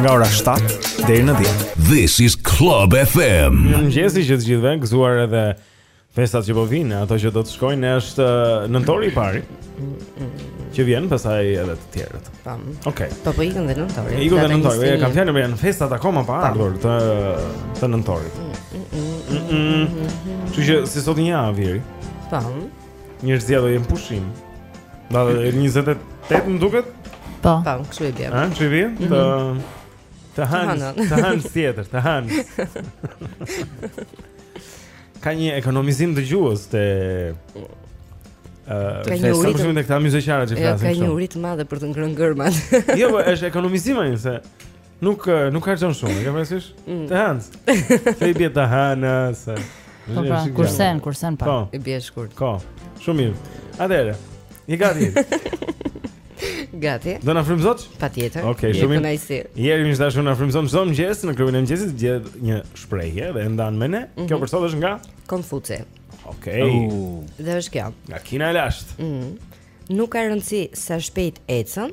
nga ora 7 deri në 10. This is Club FM. Mëngjesi të gjithëve, gëzuar edhe festat që po vijnë, ato që do të shkojnë është uh, nëntori i pari që vjen pastaj edhe të tjerët. Tam. Okej. Okay. Po po ikën dhe nëntori. Ikën dhe nëntori, e kam fjalën me janë festat akoma pa ardhur të të nëntorit. Kështu që si sot një javë i bie. Tam. Njerëzit do jenë pushim. Data 28 më duket? Po. Po, kështu i bie. Ëh, kështu i bie? Mhm. Të të hën, të hën tjetër, të hën. Ka një ekonomizim të gjuhës te këta myzeqarët. Ka një uri të madhe për të ngrënë gërmat. Jo, po, është ekonomizim ai se Nuk nuk harxhon shumë, e ke parasysh? Mm. Të hëns. Se i bie të hënës. Po pra, kursen, kursen pak. Po. I bie shkurt. Po. Shumë mirë. Atëherë, je gati. Gati. Do na frymëzosh? Patjetër. Okej, shumë mirë. Kënaqësi. Jeri miq të dashur na frymëzon çdo mëngjes në klubin e mëngjesit gjet një shprehje dhe e ndan me ne. Mhm. Kjo për sot është nga Konfuci. Okej. Dhe është kjo. Nga Kina e lashtë. Mhm. Nuk ka rëndësi sa shpejt ecën,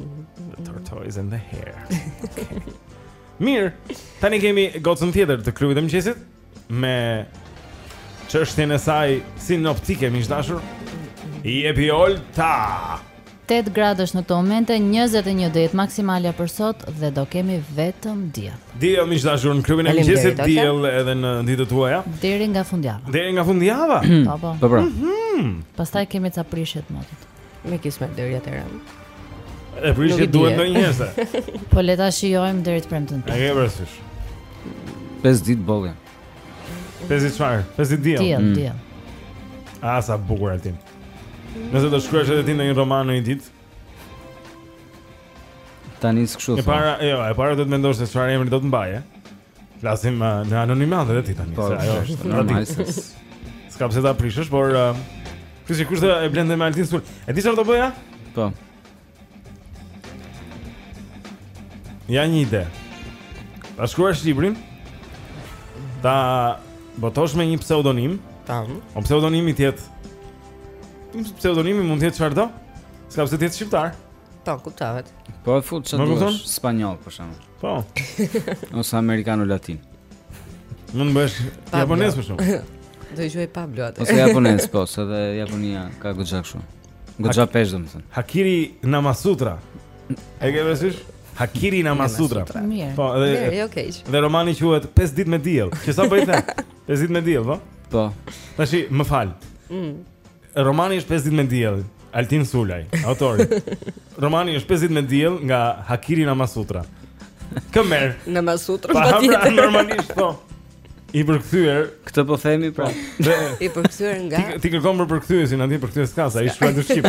The tortoise and the hare. Mirë, tani kemi gocën tjetër të klubit të mëngjesit me çështjen e saj sinoptike miq të dashur. Jepi Olta. 8 gradë është në këto momente, 21 do jetë maksimalja për sot dhe do kemi vetëm diell. Diell miq të dashur në klubin e mëngjesit, diell edhe në ditët tuaja. Deri nga fundjava. Deri nga fundjava. Po po. Po po. Mhm. Pastaj kemi ca prishje të motit. Me kismet deri atëherë. E prishja duhet ndonjëherë. Po le ta shijojmë deri të premtën. E ke parasysh? 5 ditë boll. 5 ditë çfarë? 5 ditë diell. Diell, mm. diell. Ah, sa bukur Altin. Nëse do shkruash edhe ti ndonjë roman ndonjë ditë. Tani s'kështu. E para, jo, e para do të mendosh se çfarë emri do të mbaje. Flasim uh, në anonimat edhe ti tani, po, se ajo është normal se s'ka pse ta prishësh, por uh, kështu kush do e blinte me Altin Sul. E di çfarë do bëja? Po. Ja një ide. Ta shkruash librin. Ta botosh me një pseudonim. Tam. O pseudonimi të jetë. Një pseudonimi mund të jetë çfarëdo. S'ka pse të jetë shqiptar. Po, kuptohet. Po e fut çfarëdo, spanjoll për shemb. Po. Ose amerikanolatin. Mund ta bësh japonez për shemb. Do e quaj Pablo atë. Ose japonez po, se dhe Japonia ka goxha kështu. Goxha peshë domethënë. Hakiri Namasutra. E ke parasysh? Hakiri Namasutra. Po, edhe. Mirë, jo keq. Dhe romani quhet 5 ditë me diell. Që sa po i them? 5 ditë me diell, po? Po. Tashi më fal. Mm. Romani është 5 ditë me diell, Altin Sulaj, autori. Romani është 5 ditë me diell nga Hakiri Namasutra. Këmer. Namasutra po pra, patjetër. Normalisht po. I përkthyer. Këtë po themi pra. I përkthyer nga. Ti, ti kërkon për përkthyesin, aty përkthyes s'ka se, i shkruar në shqip.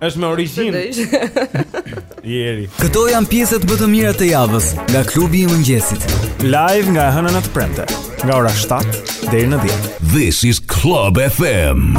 Është me origjinë. Jeri. Këto janë pjesët më të mira të javës nga klubi i mëngjesit. Live nga e hëna në të premte, nga ora 7 deri në 10. This is Club FM.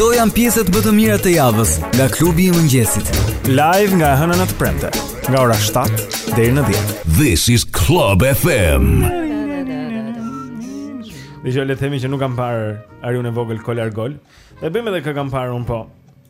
Këto janë pjesët më të mira të javës nga klubi i mëngjesit. Live nga e hëna në të premte, nga ora 7 deri në 10. This is Club FM. Dëgjo, le të themi që nuk kam parë Ariun e Vogël Kolar Gol. Dhe bëjmë edhe kë kam parë unë po.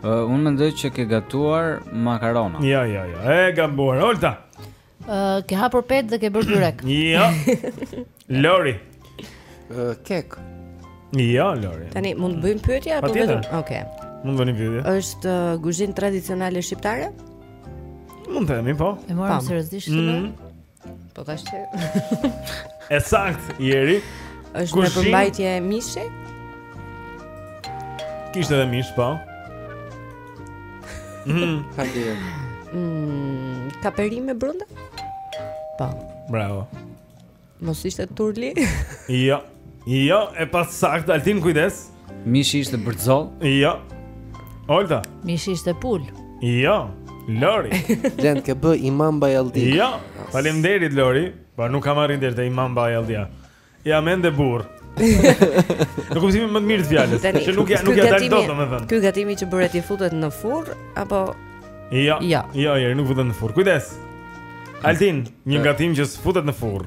Uh, unë mendoj që ke gatuar makarona. Jo, jo, jo. E gabuar. Olta. Ë, uh, ke hapur petë dhe ke bërë byrek. jo. Lori. Ë, uh, kek. Jo, Lori. Tani mund të bëjmë pyetje apo vetëm? Okej. Okay. Mund të bëni pyetje. Është uh, kuzhinë tradicionale shqiptare? Mund të themi po. E morëm seriozisht. Mm -hmm. Po tashi që E saktë, Jeri është me përmbajtje mishi? Kishte edhe mish, po mm. mm, Ka perime brenda? Po Bravo Mos ishte turli? jo Jo, e pasaktë, Altin kujdes Mishi ishte bërxollë? Jo. Olta. Mishi ishte pulë? Jo. Lori. Lent ke bë Imam Bajaldi. Jo. Faleminderit Lori, po nuk kam arrin deri te Imam Bajaldi. Jam ende burrë. Në kuptimin më të mirë të fjalës, që nuk ia nuk ia dal dot domethënë. Ky gatimi që bëre ti futet në furrë apo Jo. Jo, jo, jo nuk futet në furrë. Kujdes. Altin, një gatim që s'futet në furrë.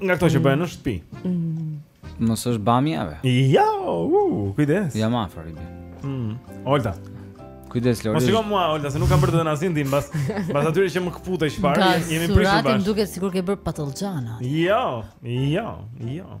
Nga këto që bëhen në shtëpi. Mos është bamje be. Jo, u, kujdes. Jam afër i bën. Mm. Olta. Kujdes Lori. Mos shiko mua Olta, se nuk kam bërë ta nazin tim mbas mbas atyre që më kputë çfarë, jemi prishur bash. Suratin duket sikur ke bërë patallxhana. Jo, jo, jo.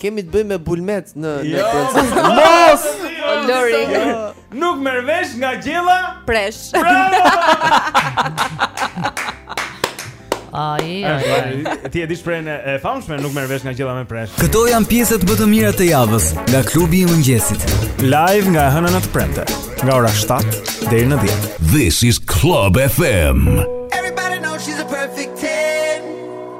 Kemi të bëjmë me bulmet në në jo! Brazil. Mos! O Lori. Nuk merr vesh nga gjella? Presh. Bravo! Ai, ai. Ti e di shprehjen e famshme, nuk merr vesh nga gjella me presh. Këto janë pjesët më të mira të javës nga klubi i mëngjesit. Live nga e hëna në të premte, nga ora 7 deri në 10. This is Club FM.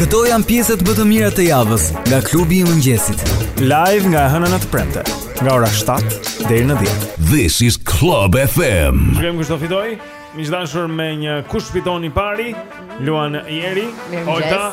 Këto janë pjesët më të mira të javës nga klubi i mëngjesit. Live nga e Hëna në të Premte, nga ora 7 deri në 10. This is Club FM. Shkojmë Kush do fitojë? Miq të dashur me një kush fiton i pari? Luan Jeri, Olta,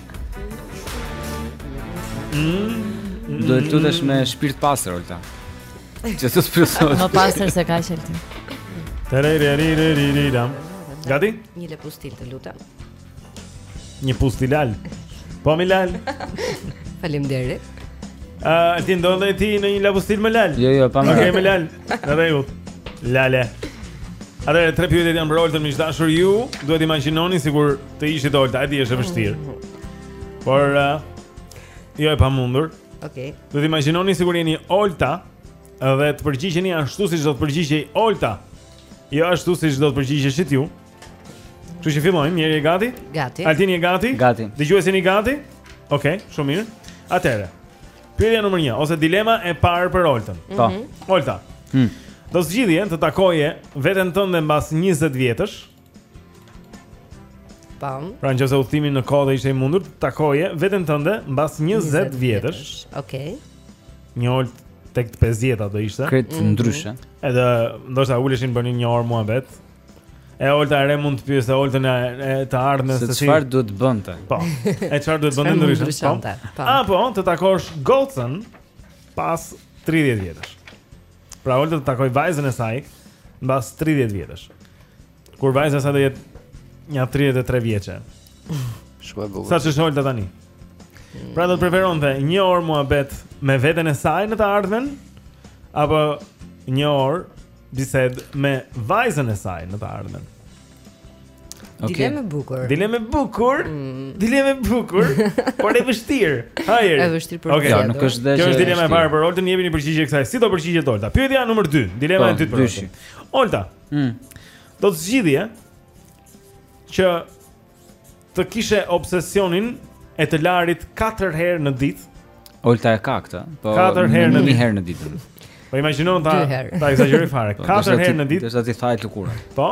Mm. Do të lutesh me shpirt të pastër Olta. Që të shpresoj. Më pastër se ka Altini. Tararararararam. Gati? Një laps e stil të lutem. Një pustilal. Po mi lal. Faleminderit. Ë, uh, ti ndonjëherë ti në një lepustil më lal. Jo, jo, pa më. Okej, më lal. Në rregull. Lale. Atëherë tre pyetjet janë për Oltën miq të dashur ju, duhet të imagjinoni sikur Të ishit Olta, e di është e vështirë. Por uh, jo e pamundur. Okej. Okay. Duhet të imagjinoni sikur jeni Olta dhe të përgjigjeni ashtu siç do të përgjigjej Olta. Jo ashtu siç do të përgjigjeshit ju. Kështu që fillojmë, Jeri je gati? Gati. Altin je gati? Gati. Dëgjues jeni gati? Okej, okay, shumë mirë. Atëherë. Pyetja nr. 1 ose dilema e parë për Oltën. Mhm. Po. Mm -hmm. Olta. Mm. Do të zgjidhje të takoje veten tënde mbas 20 vjetësh Pam. Pra në qoftë se udhëtimi në kohë do ishte i mundur të takoje veten tënde mbas 20 vjetësh. Okej. Okay. Një Oltë tek të 50-ta do ishte. Krejt mm -hmm. ndryshe. Edhe ndoshta uleshin bënin një orë muhabet. E Olta e re mund të pyeste Oltën e të ardhmes se çfarë duhet të bënte. Po. E çfarë duhet të bënte ndryshe? Po. po. Apo të takosh gocën pas 30 vjetësh. Pra Olta të takojë vajzën e saj mbas 30 vjetësh. Kur vajza e saj do jetë nja 33 vjeçe. Shumë e bukur. Sa ç'është Olta tani? Mm. Pra do të preferonte një orë muhabet me veten e saj në të ardhmen apo një orë bisedë me vajzën e saj në të ardhmen. Okay. Dilemë e bukur. Dilemë e bukur. Mm. Dilemë e bukur, por e vështirë. Ë Jeri. E vështirë për okay. të. Okej, nuk është dashje. Kjo është dilema e parë për Oltën, jepini përgjigje kësaj. Si do përgjigjet Olta? Pyetja numër 2, dilema e po, dytë për Oltën. Olta. Mm. Do të zgjidhje që të kishe obsesionin e të larit 4 herë në ditë. Olta e ka këtë, po 4 herë në ditë. herë në ditë. Po imagjino ta ta ekzagjeroj fare. 4 po, herë në ditë. Derisa t'i thahet lëkura. Po.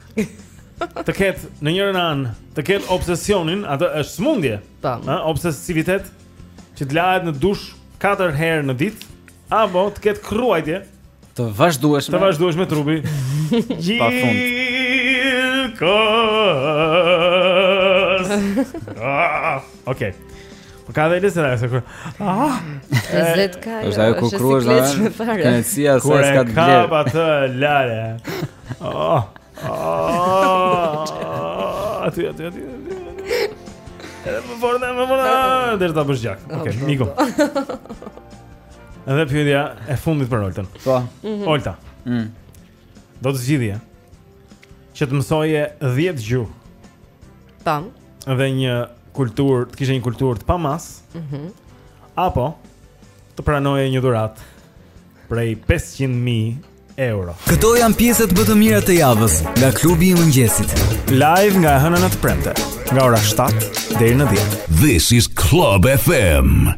të ketë në njërën anë, të ketë obsesionin, ajo është smundje. Po. Ë, obsesivitet që të lahet në dush 4 herë në ditë, apo të ketë kruajtje të vazhdueshme. Të vazhdueshme trupi. Pa fund. Ah, okay. Po ka vetë se ajo kur. Ah. Zet ka. Është ajo kur kruhesh. Kënaqësia sa s'ka të vlerë. Ka atë lale. Ah. Ah. Aty, aty, aty. Edhe më fort, më fort. Ah, Deri ta bësh gjak. Okej, okay, Niko. Edhe pyetja e fundit për Oltën. Po. Mhm. Olta. Mm. Do të zgjidhje. Që të mësoje 10 gjuhë. Tam. Dhe një kulturë, të kishe një kulturë të pamas. Mhm. Mm apo të pranoje një dhuratë prej 500.000 euro. Këto janë pjesët më të mira të javës nga klubi i mëngjesit. Live nga e hëna në të premte, nga ora 7 deri në 10. This is Club FM.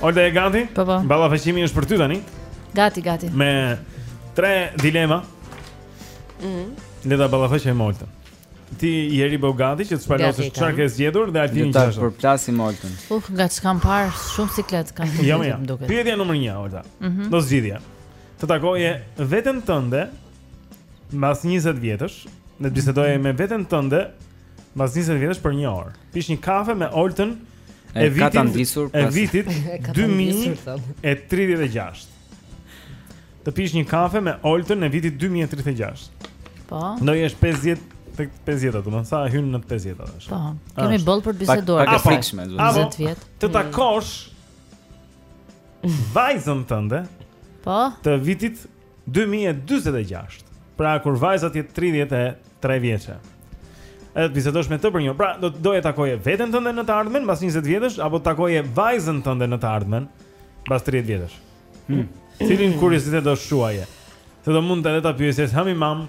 Olta e gati? Po po. Ballafaqimi është për ty tani. Gati, gati. Me tre dilema. Mhm. Mm Le ta ballafaqojmë Oltën. Ti Jeri bëhu gati që të shpalosësh çfarë ke zgjedhur dhe Altini çfarë? Do të përplasim Oltën. Uf, nga ç'kam parë shumë siklet kanë të jo, jo. duket. Pyetja numër 1, Olta. Mm -hmm. Do zgjidhje. Të takoje veten tënde mbas 20 vjetësh, dhe të bisedoje me veten tënde mbas 20 vjetësh për një orë. Pish një kafe me Oltën e vitit e vitit 2036. Të pish një kafe me Oltën e vitit 2036. Po. Do jesh 50 tek 50-at, më sa hyn në 50-at. Po. Kemi boll për të biseduar. Pak e frikshme, 20 vjet. Të takosh vajzën tënde. Po. Të vitit 2046. Pra kur vajza të jetë 33 vjeçe. Edhe të bisedosh me të për një. Pra do të doje takoje veten tënde në të ardhmen mbas 20 vjetësh apo të takoje vajzën tënde në të ardhmen mbas 30 vjetësh. Hmm. Cilin kuriozitet do shuaje? Se do mund edhe ta pyesësh, "Hë mi mam,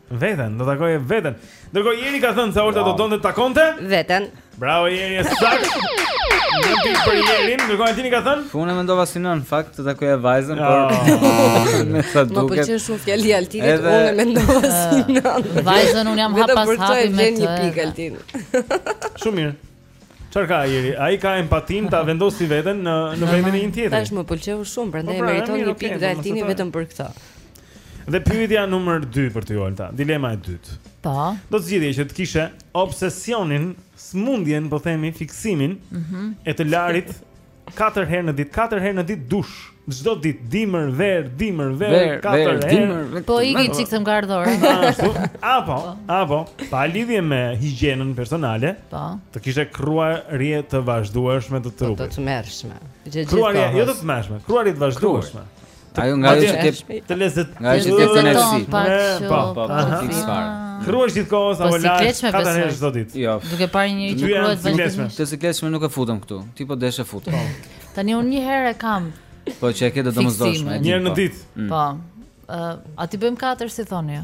Veten, do takoja veten. Ndërkohë Jeri ka thënë se Olta do donte të takonte veten. Bravo Jeri, është saktë. Një pikë për Jerin, ndërkohë Altini ka thënë? Unë mendova si nënë në fakt të takoje vajzën, por me sa duket. Më pëlqen shumë fjalia e Altinit, edhe... unë mendova si nën. Vajzën unë e kam hap pas hapi me të. Vetëm një pikë Altin. Shumë mirë. Çfarë ka Jeri? Ai ka empatinë ta vendosë veten në në vendin e një tjetri. Tash më pëlqeu shumë, prandaj po, pra, meriton një pikë nga Altini vetëm për këtë. Dhe pyetja numër 2 për ty Olta, dilema e dytë. Po. Do të zgjidhje që të kishe obsesionin, sëmundjen, po themi, fiksimin mm -hmm. e të larit Katër herë në ditë, katër herë në ditë dush. Çdo ditë, dimër, verë, dimër, verë, verë katër verë, herë. Dimër, po iki çik të ngardhore. Ashtu. Apo, po. apo, pa lidhje me higjienën personale. Po. Të kishe kruarje të vazhdueshme të po, trupit. Të tmerrshme. Kruarje jo të tmerrshme, kruarje të vazhdueshme. Ajo nga ajo që ke të lezet nga ajo që ke kënaqësi. Po, po, po, fiks fare. Kruhesh gjithë kohës apo lahesh katër herë çdo ditë. Jo. Duke parë një që kruhet vazhdimisht. Të sikletshme nuk e futëm këtu. Ti po desh e fut. Po. Tani unë një herë e kam. Po që e ke të domosdoshme. Një herë në po. ditë. Mm. Po. Ë, a t'i bëjmë katër si thoni ju?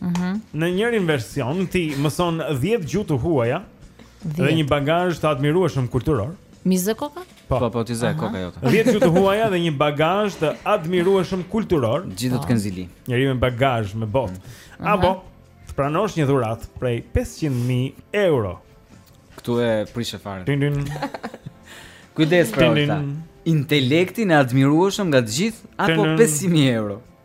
Mhm. Në njërin version ti mëson 10 gjuhë të huaja dhe një bagazh të admirueshëm kulturor. M'i zë koka? Po, po, po t'i zë koka jote. 10 gjuhë të huaja dhe një bagazh të admirueshëm kulturor. Gjithë do të të kenë zili. Njeri me bagazh me botë. Mhm. Apo të pranosh një dhuratë prej 500.000 euro. Ktu e prishe fare. Din din. Kujdes për ata. Intelektin e admirueshëm nga të gjithë apo 500.000 euro.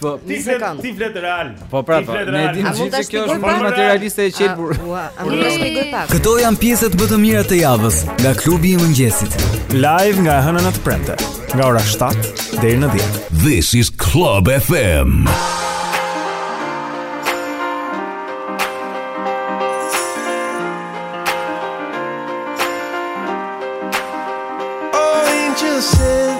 Po, ti flet, ti flet real. Po pra, po, ne e dimë gjithë se kjo është më materialiste e qelbur. A mund të shpjegoj pak? Këto janë pjesët më të mira të javës nga klubi i mëngjesit. Live nga e hëna në të premte, nga ora 7 deri në 10. This is Club FM.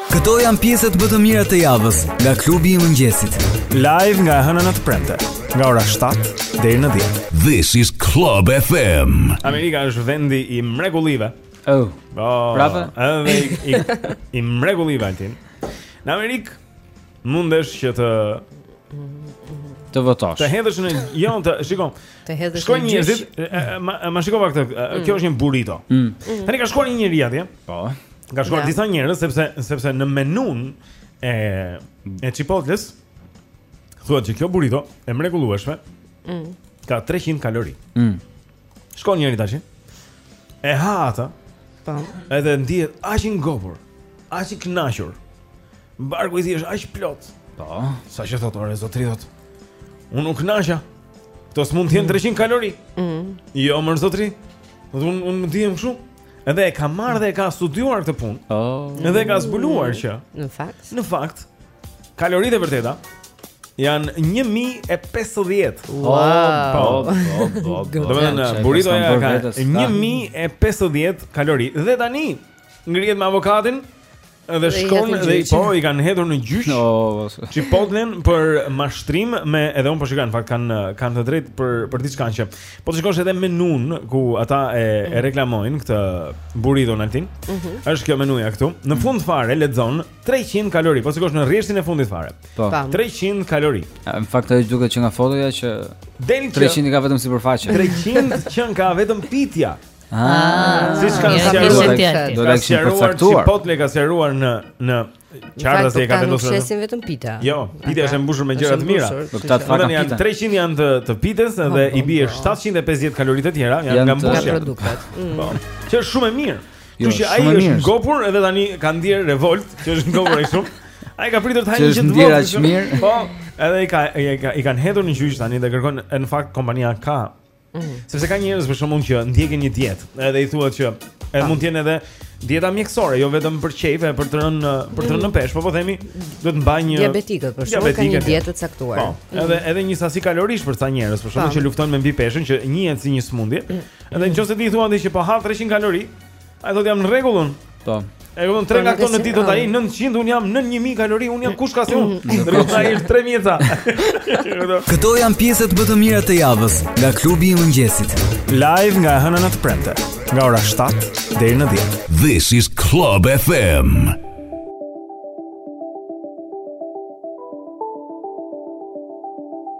Këto janë pjesët më të mira të javës nga klubi i mëngjesit. Live nga e hëna në të premte, nga ora 7 deri në 10. This is Club FM. Amerika është vendi i mrekullive. Oh. Oh. Bravo. Edhe i, i mrekullive Altin. Në Amerikë mundesh që të të votosh. Të hedhësh në gjyq të shikon. Të hedhësh. Shkoj njerëzit, ma shikova këtë. Mm. Kjo është një burrito. Mm. Tani ka shkuar një njeri atje. Ja? Po. Kanë shkuar disa njerëz sepse sepse në menunë e e Chipotles thuhet që kjo burrito e mrekullueshme mm. ka 300 kalori. Mm. Shkon njëri tash. E ha atë. Po. Edhe ndihet aq i ngopur, aq i kënaqur. Barku i thjesht aq plot. Po, sa që thotë ore zotri thot. Unë u kënaqa. Kto s'mund të jenë 300 mm. kalori. Mm. Jo, më zotri. Do të unë unë më ndihem kështu. Edhe e ka marrë dhe e ka studiuar këtë punë. Oh. Edhe e ka zbuluar që në fakt, në fakt, kaloritë e vërteta janë 1050. Wow. Oh, oh, oh, Domethënë burritoja ka 1050 kalori. Dhe tani ngrihet me avokatin Edhe shkon dhe i po i kanë hedhur në gjyq. No. Chipotlen për mashtrim me edhe un po shikoj në fakt kanë kanë të drejtë për për diçka që po të shikosh edhe menun ku ata e, e mhm. reklamojnë këtë burrito bowl-in. Mm -hmm. Është kjo menuja këtu. Në mhm. fund fare lexon 300 kalori. Po shikosh në rreshtin e fundit fare. Po. 300 kalori. Në fakt ajo duket që nga fotoja që 300 ka vetëm sipërfaqe. 300 që ka vetëm pitja. Ah, siç kanë sqaruar? Do ta kishin përcaktuar. Chipotle ka sqaruar në në qarta se e ka vendosur. Ne shesim vetëm pita. Jo, pita është e mbushur me gjëra të mira. Do këta të fakan pita. 300 janë të të pitës po, dhe i po, bie 750 po. kalori të tjera, janë nga mbushja. produktet. Mm. Po. Që është shumë e mirë. Jo, Kështu që ai është ngopur edhe tani ka ndier revolt, që është ngopur ai shumë. Ai ka pritur të hajë gjithë votën. Që është mirë. Po, edhe i ka i kanë hedhur në gjyq tani dhe kërkon në fakt kompania ka Sepse ka njerëz për shembull që ndjekin një dietë, edhe i thuhet që e mund të jenë edhe dieta mjekësore, jo vetëm për qejf, për të rënë për të rënë në peshë, po po themi, duhet të mbajë një diabetik për shembull ka një dietë të caktuar. Po, edhe edhe një sasi kalorish për ca njerëz, për shembull që luftojnë me mbipeshën që njihet si një smundje. Edhe në qoftë se ti i thua atij që po ha 300 kalori, Ai thotë jam në rregull unë. Po. E kupton 3 nga këto në ditë do ha 900 un jam nën 1000 kalori un jam kush ka si un. Ndërsa ai 3000 ca. Këto janë pjesët më të mira të javës nga klubi i mëngjesit. Live nga e hëna në të premte, nga ora 7 deri në 10. This is Club FM.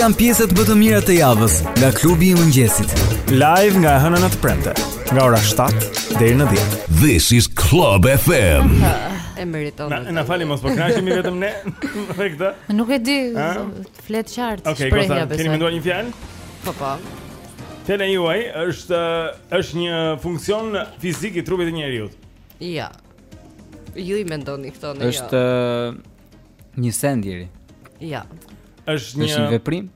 janë pjesët më të mira të javës nga klubi i mëngjesit. Live nga e hëna në të premte, nga ora 7 deri në 10. This is Club FM. E meriton. Na, na falni mos po kënaqemi vetëm ne me këtë. Nuk e di. Flet qartë, okay, shprehja besoj. Okej, okay, keni menduar një fjalë? Po po. Fjala juaj është është një funksion fizik i trupit të njeriut. Jo. Ju i mendoni këto në jo. Është një send deri. Jo. Është një Është një veprim.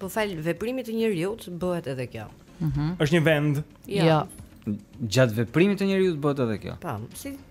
Po falë veprimit të njeriut bëhet edhe kjo. Mhm. Është një vend. Jo. jo. Gjatë veprimit të njeriut bëhet edhe kjo. Po, si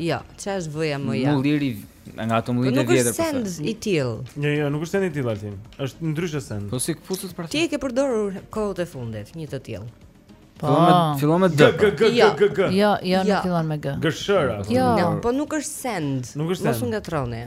Jo, ça është veja më ja. Mulliri nga ato mulliri të vjetër. Po nuk është send i tillë. Jo, jo, nuk është send i tillë Altin. Është ndryshe send. Po si këpucët pra? Ti e ke përdorur kohët e fundit një të tillë. Po, fillon me D. G g g g g. Jo, jo, nuk fillon me G. Gëshëra. Jo, po nuk është send. Mos u ngatërroni.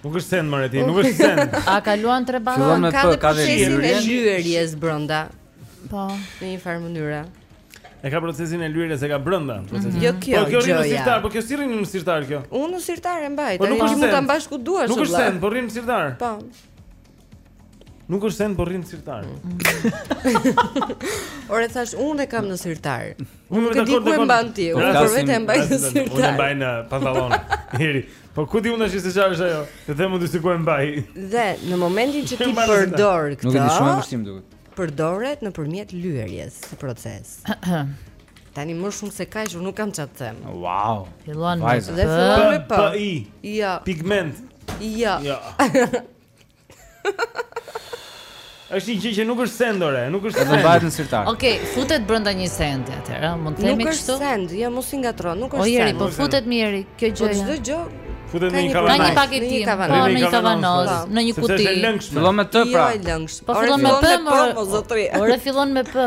Nuk është send more ti, nuk është send. A kaluan tre banë? Fillon me p, ka procesin e lyerjes brenda. Po, në një farë mënyre. E ka procesin e lyerjes e ka brenda. Mhm. Jo kjo. Po kjo rri në sirtar, po kjo si rri në sirtar kjo? Unë në sirtar e mbaj, po tani mund ta mbash ku duash. Nuk është send, po rri në sirtar. Po. Nuk është send por rri në sirtar. Ore thashë unë e kam në sirtar. Unë nuk e di ku e mban ti, unë për vete e mbaj në sirtar. Unë e mbaj në pantallona. Hiri. Po ku ta di unë tash se çfarë është ajo? Të them unë se ku e mbaj. Dhe në momentin që ti përdor këtë. Nuk e di shumë vështirë duket. Përdoret nëpërmjet lyerjes si proces. Tani më shumë se kaq, unë nuk kam ça të të them. Wow. Fillon me P. P. I. Jo. Pigment. Jo. Jo. Është një gjë që nuk është send ore, nuk është send. Do mbahet në sirtar. Okej, okay, futet brenda një sendi atëherë, mund të themi kështu. Nuk është send, jo mos i ngatërro, nuk është send. Ojeri, po futet mirë kjo gjë. Po çdo gjë futet në një kavanoz. Ka një paketim, një kavanoz, po, një kavanoz, po. në një kuti. Fillon me p pra. Jo, e lëngshme. Po fillon me p, po zotëri. Ore fillon me p.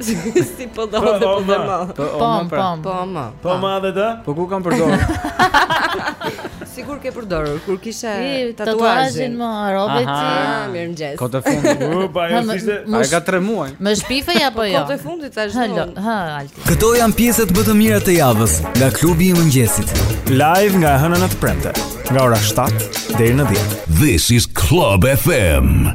Si po pomadë, pomadë. Po po po. Pomadë. Pomadë? Po ku e kam përdorur? Si s'e ke përdorur kur kishe tatuazhin more ti. Ah, mirëmëngjes. Kohët e fundit. U po ajo ishte. Ai ka 3 muaj. Më shpifej apo jo? Kohët e fundit tash. Hello. Ha, Altin. Këto janë pjesët më të mira të javës nga klubi i mëngjesit. Live nga e hëna në të premte, nga ora 7 deri në 10. This is Club FM.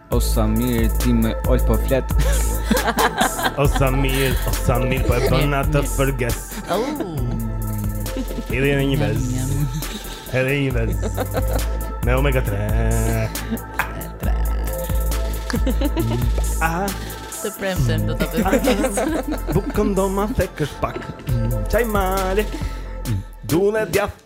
O sa mirë ti me ol po flet. o sa mirë, o sa mirë po e bën atë fërgesë. Oh. Edhe një vez. Edhe një vez. Me omega 3. Ah, të premten do ta bëj fërgesën. Bukën do ma thekësh pak. Çaj mali. Du dhe djathë.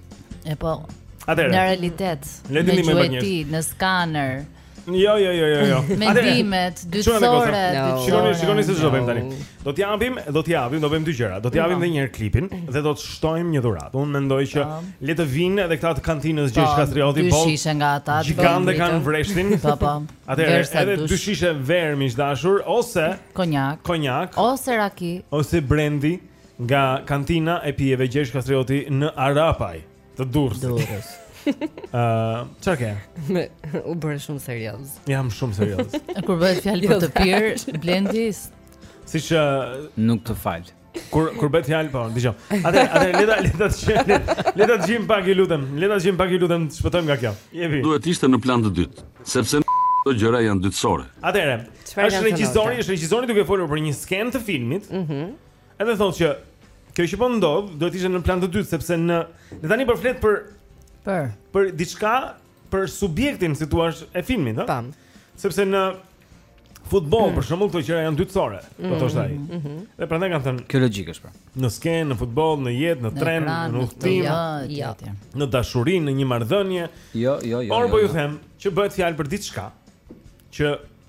E po. Atëherë. Në realitet. Le të ndihmojmë pak njerëz. Në skaner. Jo, jo, jo, jo, jo. Mendimet, dytësore, shikoni, shikoni se ç'do bëjmë tani. Do të japim, do të japim, do bëjmë dy gjëra. Do të japim edhe një herë klipin dhe do të shtojmë një dhuratë. Unë mendoj që le të vinë edhe këta të kantinës po, Gjergj Kastrioti, po. Dy shishe nga ata. Gjigante kanë vreshtin. Po, po. Atëherë, edhe dy shishe verë miq të dashur ose konjak. Konjak. Ose raki. Ose brendi. Nga kantina e pijeve Gjergj Kastrioti në Arapaj të Durrësit. Durrës. Ë, ça ke? M'u bëre shumë serioz. Jam shumë serioz. E kur bëhet fjalë për të pirë, Blendi s- Siç ë, Nuk të fal. kur kur bëhet fjalë po, dëgjoj. Atë atë le ta le ta çojmë. Le ta gjim pak ju lutem. Le ta gjim pak ju lutem, të shpëtojmë nga kjo. Jepi. Duhet të ishte në plan të dytë, sepse në këto gjëra janë dytësore. Atëherë, Çfarë është kanë thënë regjisori, ata? është regjisori duke folur për një skenë të filmit. Mhm. Edhe thotë që kjo që po ndodh, duhet të ishte në plan të dytë sepse ne tani po flet për për për diçka për subjektin si thua e filmit, ëh. Tamam. Sepse në futboll mm. për shembull këto gjëra janë dytësore, mm. po thoshte ai. Mm -hmm. Dhe prandaj kam thënë kjo logjikë është pra. Në skenë, në futboll, në jetë, në, në tren, kran, në udhtim, jo, jo. në dashuri, në një marrëdhënie. Jo, jo, jo. Por jo, po ju jo. them që bëhet fjalë për diçka që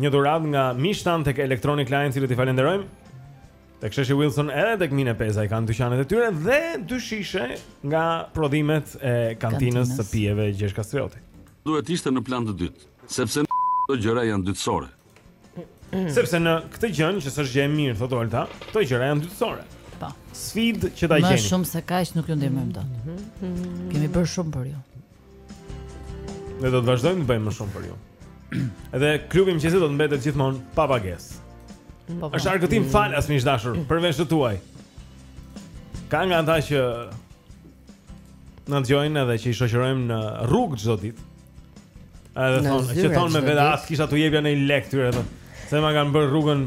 Një dhuratë nga Mishtan tek Electronic Line, të cilët i falenderojmë. Tek Sheshi Wilson edhe tek Mine Peza i kanë dyqanet e tyre dhe dy shishe nga prodhimet e kantinës së pijeve Gjergj Kastrioti. Duhet të ishte në plan të dytë, sepse në këto gjëra janë dytësore. Sepse në këtë gjënë që s'është gjë e mirë, thotë Olta, këto gjëra janë dytësore. Po. Sfidë që ta gjeni. Më shumë se kaq nuk ju ndihmojmë dot. Mhm. Kemi bërë shumë për ju. Dhe do të vazhdojmë të bëjmë më shumë për ju. Edhe klubi i mëngjesit do të mbetet gjithmonë pa pagesë. Po, po. Është argëtim falas miq të dashur, për veshët tuaj. Ka nga ata që na dëgjojnë edhe që i shoqërojmë në rrugë çdo ditë. Edhe thonë, që thonë me vete ah sikur t'u jepja një lek këtyre edhe. Se ma kanë bërë rrugën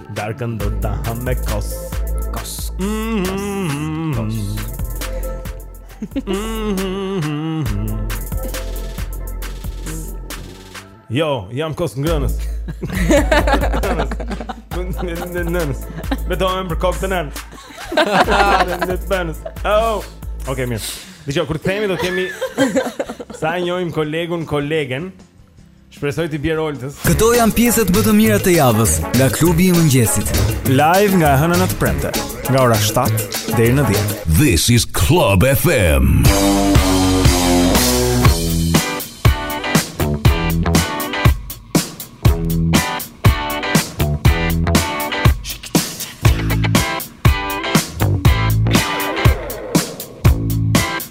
Darkën do ta ha me kos. Kos. Mm -hmm. Kos. Mm -hmm. Jo, jam kos ngrënës. Ngrënës. Betohem për kokë të nënës. Nënës. Oh. Okej, mirë. Dhe që, kur themi, do kemi... Sa njojmë kolegun, kolegen... Shpresoj t'i bjerë Oltës Këto janë pjesët më të mira të javës Nga klubi i mëngjesit Live nga e hëna në të premte Nga ora 7 deri në 10 This is Club FM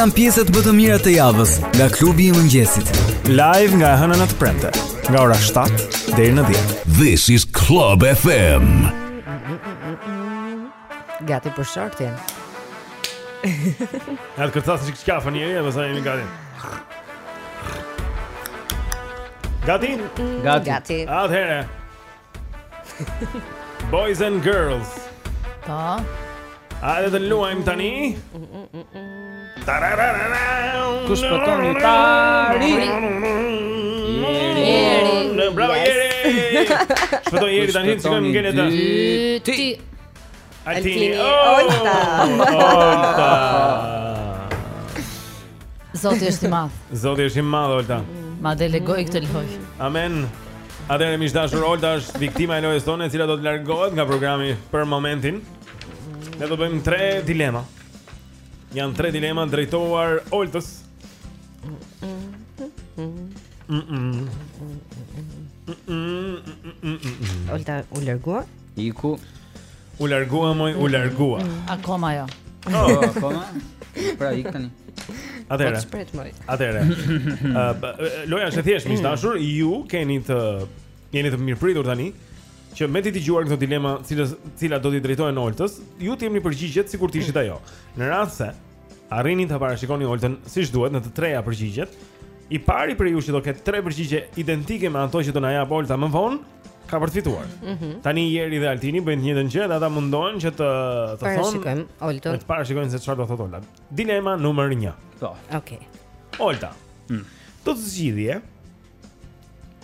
janë pjesët më të mira të javës nga klubi i mëngjesit. Live nga e hëna në të premte, nga ora 7 deri në 10. This is Club FM. Gati për shortin. Ja të kërcasë një çik kafenë Jeri, e pastaj jemi gati. Gati? Gati. Gati. Atëhere. Boys and girls. Po. Hajde të luajm tani Kush shpëton i pari Jeri Bravo Jeri Shpëton Jeri tani që kemi ngelur ne të dy Ty Altini Olta Olta Zoti është i madh Zoti është i madh Olta Ma delegoj këtë loj Amen Atëherë miq të dashur Olta është viktima e lojës tonë e cila do të largohet nga programi për momentin Ne do bëjmë tre dilema. Janë tre dilema drejtuar Oltës. Olta u largua? Iku. U largua moj, u largua. Akoma jo. Oh, oh akoma. Pra ik tani. Atëre. Po shpejt moj. Atëre. Ë loja është e thjeshtë, miq të dashur, ju keni të jeni të mirëpritur tani. që me t'i dëgjuar këto dilema, cilat do t'i drejtohen Oltës, ju të jepni përgjigjet sikur të ishit ajo. Në rast se arrini ta parashikoni Oltën siç duhet në të treja përgjigjet, i pari prej jush që do ketë tre përgjigje identike me ato që do na jap Olta më vonë, ka për të fituar. Mm -hmm. Tani Jeri dhe Altini bëjnë të njëjtën gjë, ata mundohen që të të thonë. Parashikojmë Oltën. Të parashikojnë se çfarë do thotë Olta. Dilema numër 1. Po. Okej. Okay. Olta. Mm. Do të zgjidhje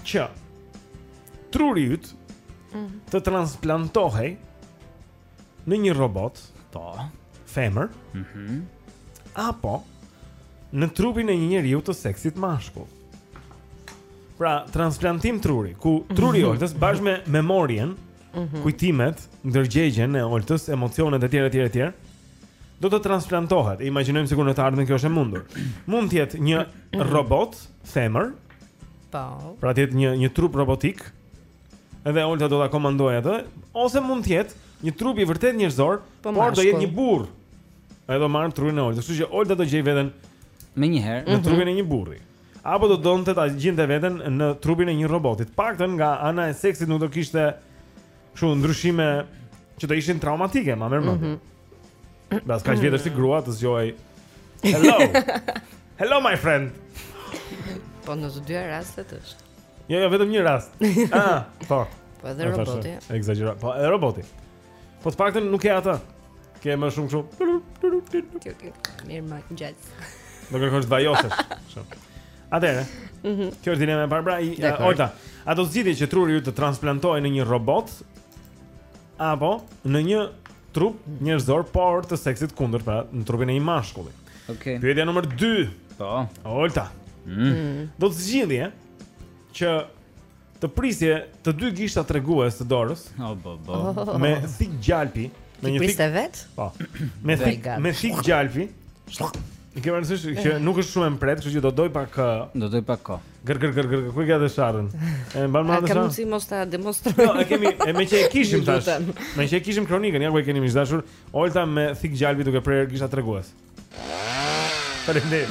që truri yt mhm. të transplantohej në një robot, po, femër. Mhm. Mm apo në trupin e një njeriu të seksit mashkull. Pra, transplantim truri, ku truri mhm. i Oltës bashkë me memorien, mm -hmm. kujtimet, ndërgjegjen e Oltës, emocionet e tjera e tjera e tjera. do të transplantohet. Imagjinojmë sikur në të ardhmen kjo është e mundur. Mund të jetë një robot femër. Po. Pra të jetë një një trup robotik. Edhe Olta do ta komandojë atë, ose mund të jetë një trup i vërtet njerëzor, po por do jetë një burrë. Ai do marr trupin e Oltës. Kështu që Olta do gjej veten menjëherë në mhm. trupin e një burri. Apo do donte ta gjinte veten në trupin e një roboti. Të paktën nga ana e seksit nuk do kishte Shumë ndryshime që të ishin traumatike, ma merr mendja. Mm -hmm. Bas ka që vjetër si grua të zjoj Hello! Hello, my friend! Po në të dyja rastet është. Jo, jo, vetëm një rast. Ah, po. Po edhe roboti. Ekzagjero. Po edhe roboti. Po të paktën nuk je ata. Ke më shumë kështu. Okej, okej. Mirë, më gjatë. Do kërkosh të vajosësh. Atëherë. Mhm. Kjo është dilema e parë, pra, ë, Olta. A do zgjidhni që truri juaj të transplantohej në një robot apo në një trup njerëzor por të seksit të kundërt, pra, në trupin e një mashkulli? Okej. Okay. Pyetja nr. 2. Po. Olta. Mhm. Do të zgjidhni, ë, që Të prisje të dy gishta tregues të dorës. Oh, bo, bo. Oh. Me thikë gjalpi, me një thikë. Vetë? Po. Me thikë, me thikë gjalpi. E ke vënë re që eh, nuk është shumë e mprehtë, kështu që do dojë pak... Eh, do dojë pak kohë. Gër, gër, gër, gër, ku e ke atë sharrën? E mban mend atë sharrën? A ka mundësi mos ta demonstrojmë? Jo, e kemi, e meqë e kishim tashi. Meqë e kishim kronikën, ja ku e keni miq të dashur. Olta me thikë gjalpi duke prerë gishtat tregues. Faleminderit.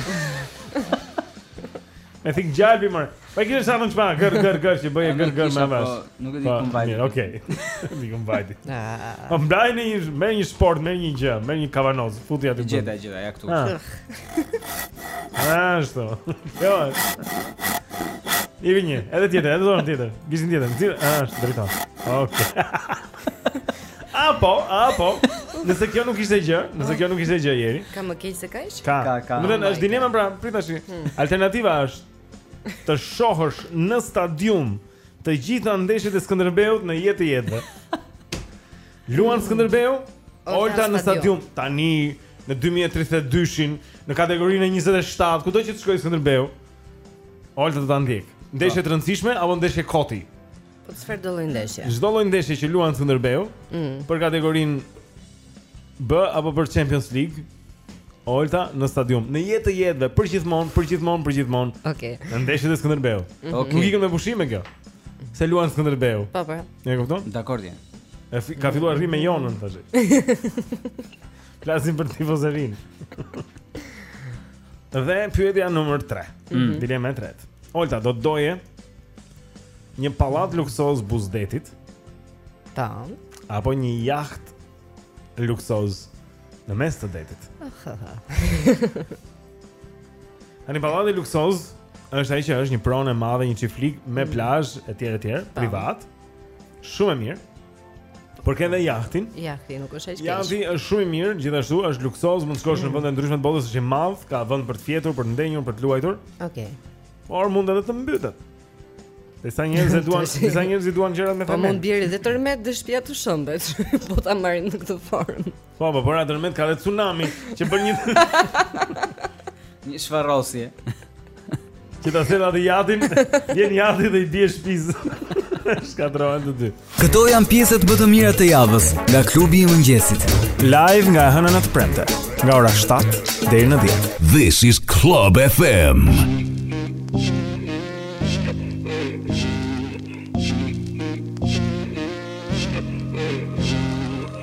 Me thikë gjalpi, more Po e kishe sharrën që pak gërë gërë gërë që bëje gërë gërë me vërës po, Nuk e di ku më vajti Mirë, okej S'di ku më vajti Po më daj me një, me një shportë, me një gjë, me një kavanoz Futi atë të bërë E gjeta, e gjeta, ja këtu A, ashtu Kjo është I vi një, edhe tjetër, edhe dorën tjetër Gishtin tjetër, në tjetër A, ashtu, drejt Okej Apo, apo. Nëse kjo nuk ishte gjë, nëse kjo nuk ishte gjë, vjen. Ka më keq se kaq? Ka, ka. ka. Domethënë, është dilema pra, prit tashi. Hmm. Alternativa është të shohësh në stadium të gjitha ndeshjet e Skënderbeut në jetë të jetëve. Luan Skënderbeu, Olta në stadium tani në 2032-shin në kategorinë e 27, kudo që të shkojë Skënderbeu. Olta do ta ndjekë. Ndeshje të rëndësishme apo ndeshje koti? Po çfarëdo lloj ndeshje? Çdo lloj ndeshje që luan Skënderbeu mm. për kategorinë B apo për Champions League. Olta në stadium, në jetë të jetëve, përgjithmonë, përgjithmonë, përgjithmonë. Okej. Okay. Në ndeshjet e Skënderbeut. Okej. Okay. Nuk ikën me pushime kjo. Se luan Skënderbeu. Po, po. E kupton? Dakord ti. E fi, ka filluar rri me Jonën tashi. Flasin për tifozerinë. Dhe pyetja numër 3. Mm -hmm. Dilema e tretë. Olta, do të doje Një pallat luksoz buzë detit. Tam. Apo një jaht luksoz në mes të detit. Tani pallati luksoz është ai që është një pronë e madhe, një çiflig me mm. plazh etj etj, privat. Shumë e mirë. Por ka edhe jahtin. Jahti nuk është i keq. Jahti është shumë i mirë, gjithashtu është luksoz, mund të shkosh në mm. vende të ndryshme të botës, është i madh, ka vend për të fjetur, për të ndenjur, për të luajtur. Okej. Okay. Por mund edhe të mbytet. Disa njerëz e duan, disa njerëz i duan gjërat me tërmet. Po mund bjerë dhe tërmet dhe shtëpia të shembet. Po ta marrim në këtë formë. Po, po, por atë tërmet ka dhe tsunami që bën një një shfarrosje. Që ta thënë atë jatin, vjen jati dhe i bie shtëpisë. Shkatërrohen të dy. Këto janë pjesët më të mira të javës nga klubi i mëngjesit. Live nga e hëna në të premte, nga ora 7 deri në 10. This is Club FM.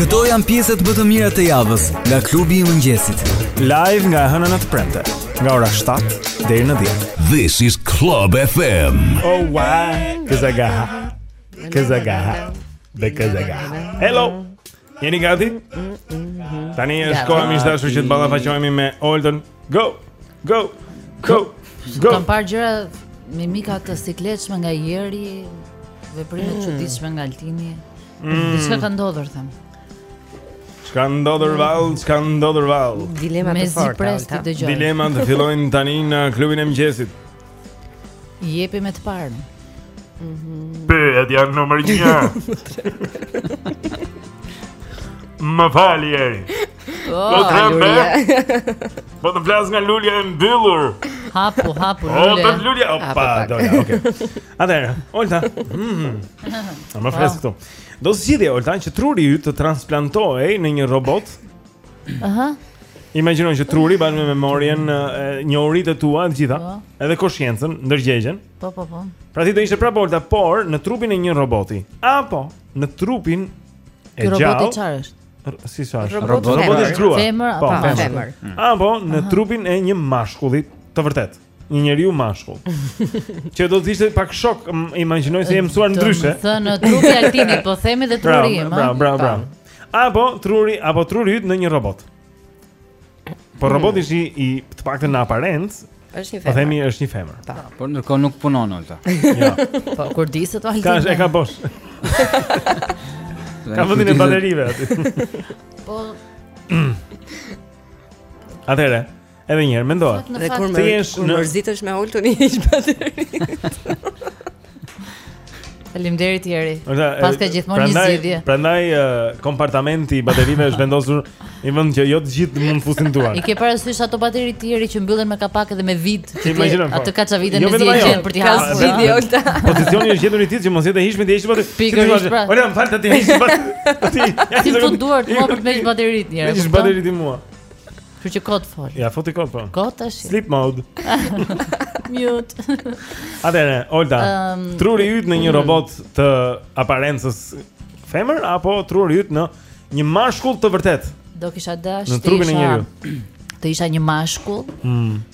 Këto janë pjesët më të mira të javës nga klubi i mëngjesit. Live nga e hëna në të premte, nga ora 7 deri në 10. This is Club FM. Oh wow, cuz I got high. Cuz I got high. Because I got high. Hello. Jeni gati? Tani është koha miq të dashur që të ballafaqohemi me Oltën. Go. Go. Go. Go. Kam parë gjëra mimika të sikletshme nga Jeri, veprime të mm. çuditshme nga Altini. Mm. Diçka ka ndodhur them. Çka ndodhur vallë, çka ndodhur vallë. Dilemat e forta. Dilemat fillojnë tani në klubin e mëngjesit. Jepi me të parën. Mhm. Pyetja numër 1. Më fal Jeri. Po të rëmë be Po të flas nga lulja e mbyllur Hapu, hapu, lulja Hapu, hapu, lulja Opa, doja, oke Atëherë, Olta mm. A më fresë këtu Do zgjidhje, Olta, që truri yt të transplantohej në një robot Aha Imagjino që truri vjen me memorien njohuritë e tua të gjitha, po. edhe koshiencën, ndërgjegjen. Po, po, po. Pra ti do ishe prapë Olta, por në trupin e një roboti. Apo në trupin e gjallë. Ky roboti çfarë është? Si sa është? Robot, robot, robot është grua. Femër, po, po femër. Mm. Apo në trupin e një mashkulli, të vërtetë. Një njeriu mashkull. Që do të ishte pak shok, imagjinoj se je mësuar ndryshe. Do në trupin e Altinit, po themi dhe truri im. Bravo, bravo, bravo. Apo truri apo truri yt në një robot. Por roboti është i të paktën në aparencë. Është një po femër. Po themi është një femër. Po, por ndërkohë nuk punon Olta. Jo. Po kur di se to Altin. Ka e ka bosh. Ka vendin e baterive aty. Po. Atëherë, edhe një herë mendoje. Dhe kur mërzitesh me Oltën i heq bateritë. Faleminderit Jeri. Paska gjithmonë një zgjidhje. Prandaj kompartamenti i baterive është vendosur në një vend që jo të gjithë mund të fusin duart. I ke parasysh ato bateritë e tjera që mbyllen me kapak dhe me vidë, që ti po. atë kaçavidën jo me zgjidhje për të hasur zgjidhje Olta. Pozicioni është gjetur i tillë që mos jetë hiç me të hiç bateri. Pikërisht. Pra. Ora, më fal të të heq bateritë. Ti po duar të mua për të hequr bateritë njëra. Hiq bateritë mua. Kështu që kot fol. Ia fute kot po. Kot tash. Sleep mode. Mute. Atëherë, Olta. Um, truri yt në një mm. robot të aparencës femër apo truri yt në një mashkull të vërtet? Do kisha dashur të isha. Në trupin e njeriut. Të isha një mashkull. Mm.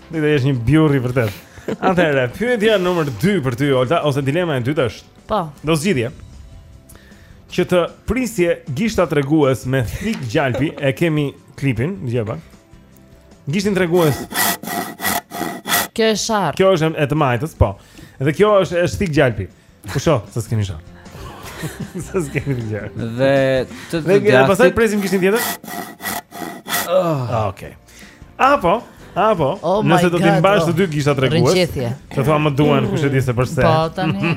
Ti do jesh një burrë i vërtetë. Atëherë, pyetja numër 2 për ty Olta ose dilema e dytë është. Po. Do zgjidhje. Që të prisje gishtat tregues me thikë gjalpi e kemi klipin, djeva. Gishtin tregues. Kjo është sharr. Kjo është e të majtës, po. Dhe kjo është është thikë gjalpi. Po sharrë, se s'kemi sharrë. Se s'kemi gjalpë. Dhe të të gjasë. Ne pastaj presim gishtin tjetër. Ah, okay. Apo, apo, oh nëse do t'i mbash të oh. dy gishtat tregues. Të tua, më duhen kushedi se përse. Po tani.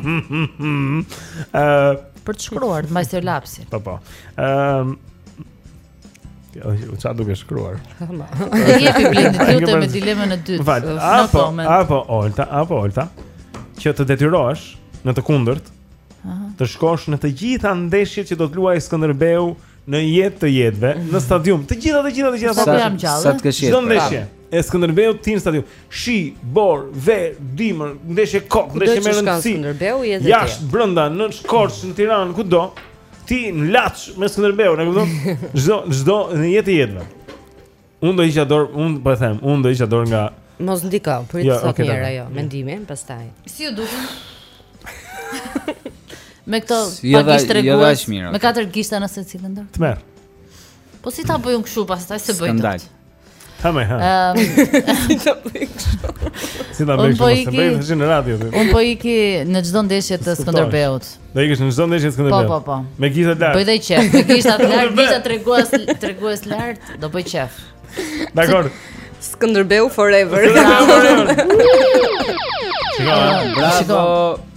Ëh, për të shkruar, të mbaj lapsin. Po po. Ëm, Jo, u ça duke shkruar. Ne jepi blend lutë me dilemën e dytë. Val, apo, apo Olta, apo Olta, që të detyrohesh në të kundërt, të shkosh në të gjitha ndeshjet që do të luajë Skënderbeu në jetë të jetëve mhm. në stadium. Të gjitha të gjitha të gjitha sa jam gjallë. Sa të kesh jetë. Çdo ndeshje. E Skënderbeu ti në stadium. Shi, borë, verë, dimër, ndeshje kot, ndeshje me rëndësi. Skënderbeu jetë. Jashtë, brenda, në Korçë, në Tiranë, kudo. Ti në Laç me Skënderbeun, e kupton? Çdo çdo në jetë të jetëve. Unë do hiqja dorë, unë po e them, unë do hiqja dorë nga Mos ndiko, prit jo, sot okay, mirë ajo, mendimin, pastaj. Si ju duken? me këto jo pa gisht tregues. Jo me katër gishta në secilën dorë. Tmerr. Po si ta bëj unë kështu pastaj s'e bëj. Skandal. Ha me ha. Ehm. Si ta bëj po kështu? Unë po në radio ti. Unë po iki në çdo ndeshje të Skënderbeut. Do ikësh në çdo ndeshje të Skënderbeut. Po, po, po. Me gishtat lart. Bëj dhe qef, me gishtat lart, gishtat tregues, tregues lart, do bëj qef. Dakor. Skënderbeu forever. Bravo. Bravo.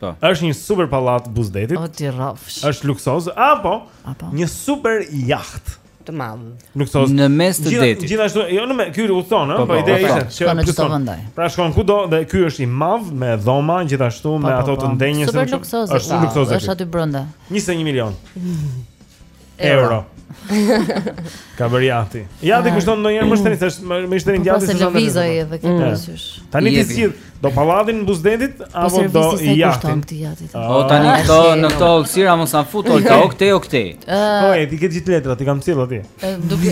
Po. Është një super pallat buzë detit. O ti rrofsh. Është luksoz apo? Apo. Një super jaht. Të madh. Luksoz. Në mes të detit. Gjithashtu, jo në mes, ky udhëton, ëh, po, po, po ideja po, ishte që në çdo vend. Pra shkon kudo dhe ky është i madh me dhoma gjithashtu me ato të ndenjes. Super luksoz. Është luksoz. Është aty brenda. 21 milion. Euro. Ka bërë jahti. Jahti kushton ndonjëherë më shtrenjtë, është më më shtrenjtë jahti se sa. Po lëviz edhe këtë mësysh. Mm. Tani ti si do pallatin buzë detit po apo do jahtin? Ah. O tani këto në këto hollësira mos na fut ol ta ok te ok te. Po e di këtë gjithë letrat i kam thënë aty. Duke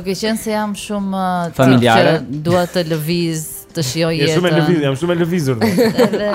duke qenë se jam shumë uh, familjare, dua të lëviz, të shijoj jetën. Jam shumë lëviz, jam shumë lëvizur. Edhe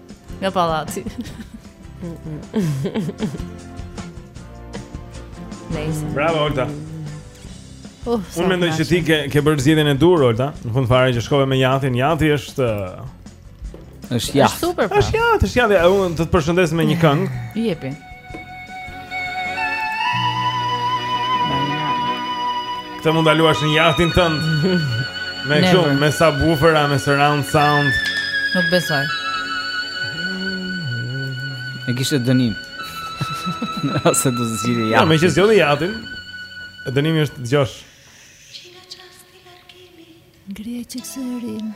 Nga pallati. Nice. Bravo Olta. Uh, Unë mendoj që ti ke ke bërë zgjedhjen e duhur Olta. Në fund fare që shkove me Jatin, Jati është është Jati. Është super. Po. Është Jati, është Jati. Unë do të përshëndes me një këngë. Jepi. Këtë mund ta luash në jahtin tënd. Me shumë, me subwoofera, me surround sound. Nuk besoj. E kishte dënim. Nëse do të zgjidhje jahtin. Ja, meqenë zgjodhi jahtin. Dënimi është ta dëgjosh. Ngrije çik zërin.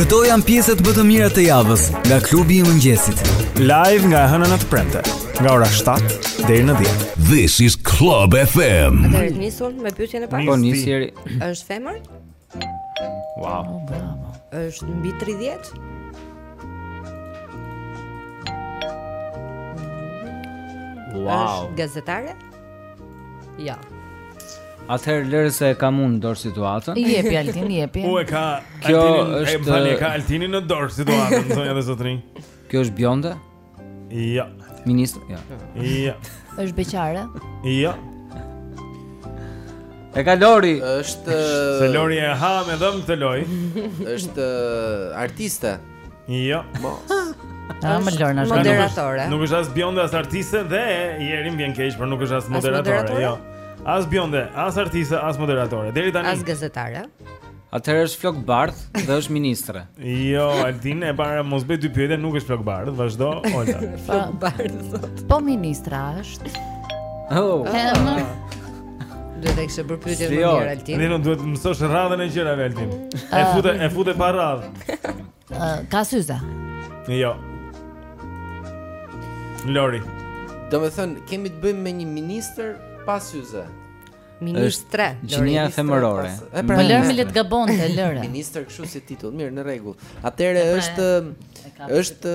Këto janë pjesët më të mira të javës nga klubi i mëngjesit. Live nga e hëna në të premte, nga ora 7 deri në 10. This is Club FM. Atëherë nisim me pyetjen e parë. Po nis Jeri. Është femër? Wow. Oh, bravo. Është mbi 30? Wow. Është gazetare? Jo. Atëherë lëre se e kam unë në dorë situatën Jepi, Altin, jepi U e ka Kjo Altini, është... E më e ka Altini në dorë situatën Në zonja dhe zotërinj Kjo është bjonde? Jo Ministre? Jo Jo është beqare? Jo E ka Lori është... Se Lori e ha me dhëmbë këtë lojë është artiste Jo. Ah, ma lërë mua moderatore. Nuk është as bjonde, as artiste dhe Jeri më vjen keq, por nuk është as moderatore, jo. As bjonde, as artiste, as moderatore. Deri tani. As gazetare. Atëherë është flokëbardhë dhe është ministre. Jo, Altin e para mos bëj dy pyetje, nuk është flokëbardhë, vazhdo, Olta. flokëbardhë. Po ministre është. Oh. Duhet të kishe bërë pyetje më mirë Altin. Nuk, duhet të mësosh radhën e gjërave Altin. E fute, e fute pa radhë. Uh, ka syze? Jo. Lori. Domethënë, kemi të bëjmë me një ministër pa syze. Ministre. Gjinia femërore. Pra, po lëre më le të gabonte lëre. Ministër kështu si titull, mirë, në rregull. Atëherë pra, është, është,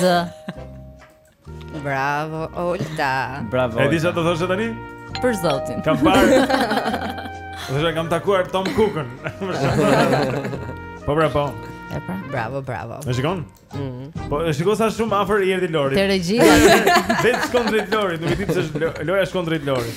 Z. Bravo Olta. Bravo. E di ça do thoshe tani? Për Zotin. Kam parë. Dhe që kam takuar Tom Cookën Po pra po E pra, bravo, bravo E shikon? Mm. Po, e shikon sa shumë afër i erdhi Lorit Te regjia Vetë shkon drejt Lorit Nuk e di pse loja shkon drejt Lorit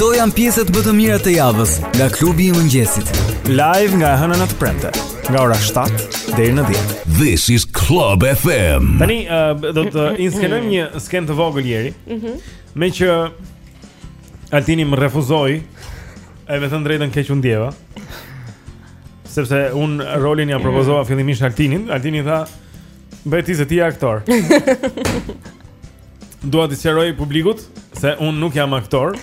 Këto janë pjesët më të mira të javës nga klubi i mëngjesit. Live nga e hëna në të premte, nga ora 7 deri në 10. This is Club FM. Tani uh, do të inskenojmë një skenë të vogël Jeri. Mhm. Mm meqë Altini më refuzoi, e me thënë drejtën keq u ndjeva. Sepse un rolin ia propozova fillimisht Altinit, Altini tha, "Bëj ti se ti je aktor." Dua të sqaroj publikut se un nuk jam aktor.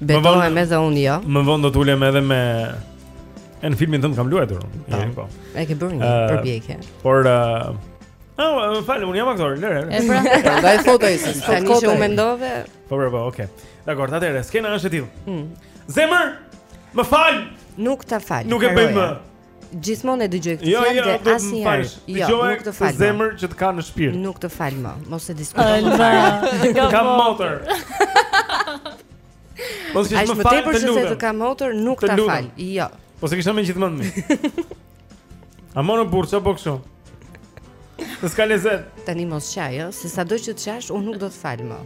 Betohem edhe un jo. Më vonë do të ulem edhe me ty në filmin tënd kam luajtur. Po. po. E ke bërë një uh, përpjekje. Por uh, Ah, më fal, un jam aktor, lëre. E pra. Prandaj po to thosha. Tani që u mendove. Po, po, po, okay. Dakor, atëherë, skena është e tillë. Mm. Zemër, më fal. Nuk ta fal. Nuk e bëj më. Gjithmonë e dëgjoj këtë jo, fjalë jo, dhe jo, asnjëherë. Jo, nuk të fal. Zemër që të kam shpirt. Nuk të fal më. Mos e diskuto më fare. Kam motër. Mos e diskuto më fal. Ai më thotë se të kam motër, nuk ta fal. Jo. Po se kisha më gjithmonë. A më në burë, që po kështu? Se s'ka lezet Tani mos qaj, jo? Se sado që të qash, unë nuk do të fal më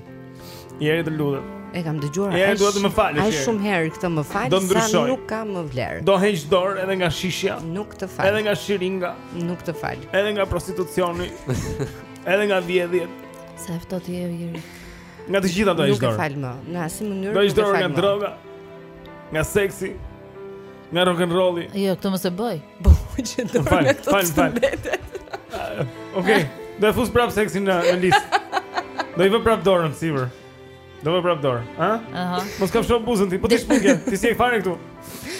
Jeri të lutem E kam dëgjuar Jeri duhet të më falësh Shumë herë këtë më fal Sa nuk ka më vlerë Do heq dorë edhe nga shishja Nuk të fal Edhe nga shiringa Nuk të fal Edhe nga prostitucioni Edhe nga vjedhjet Sa e ftohtë je Jeri Nga të gjitha do heq dorë Nuk të fal më Në asnjë mënyrë Do heq dorë nga droga Nga seksi Nga rock and rolli. Jo, këtë mos e bëj. Po, që do të thotë. Fal, fal, fal. Okej, do e fus prap seksin në në listë. Do i vë prap dorën sipër. Do vë prap dorën, ha? Aha. Mos kafsho buzën ti, po ti shpungje, ti s'je fare këtu.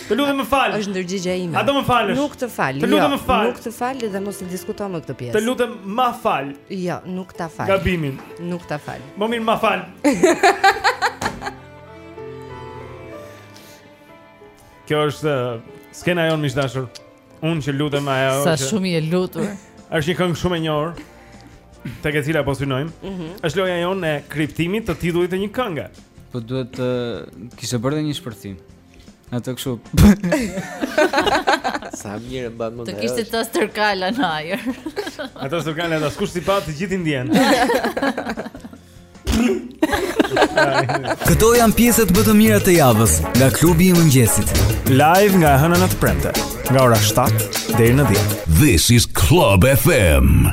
Të lutem më fal. Është ndërgjegjja ime. A do më falësh? Nuk të fal. Të lutem jo, më fal. Nuk të fal dhe mos e diskuto më këtë pjesë. Të lutem më fal. Jo, nuk ta fal. Gabimin. Nuk ta fal. Më mirë më fal. Kjo është uh, skena jonë miq të dashur Unë që lutem ajo Sa shumë je lutur është një këngë shumë e njohur Tek e cila po synojmë mm -hmm. është loja jonë e kriptimit të titullit të një kënge Po duhet të uh, kishe bërë dhe një shpërthim Në të kështu Sa mirë e mban mend Të kishte stërkala në ajër Ato stërkala në ajër Së kushtë si pa të gjithin djenë Këto janë pjesët më të mira të javës nga klubi i mëngjesit. Live nga e hëna në të premte, nga ora 7 deri në 10. This is Club FM.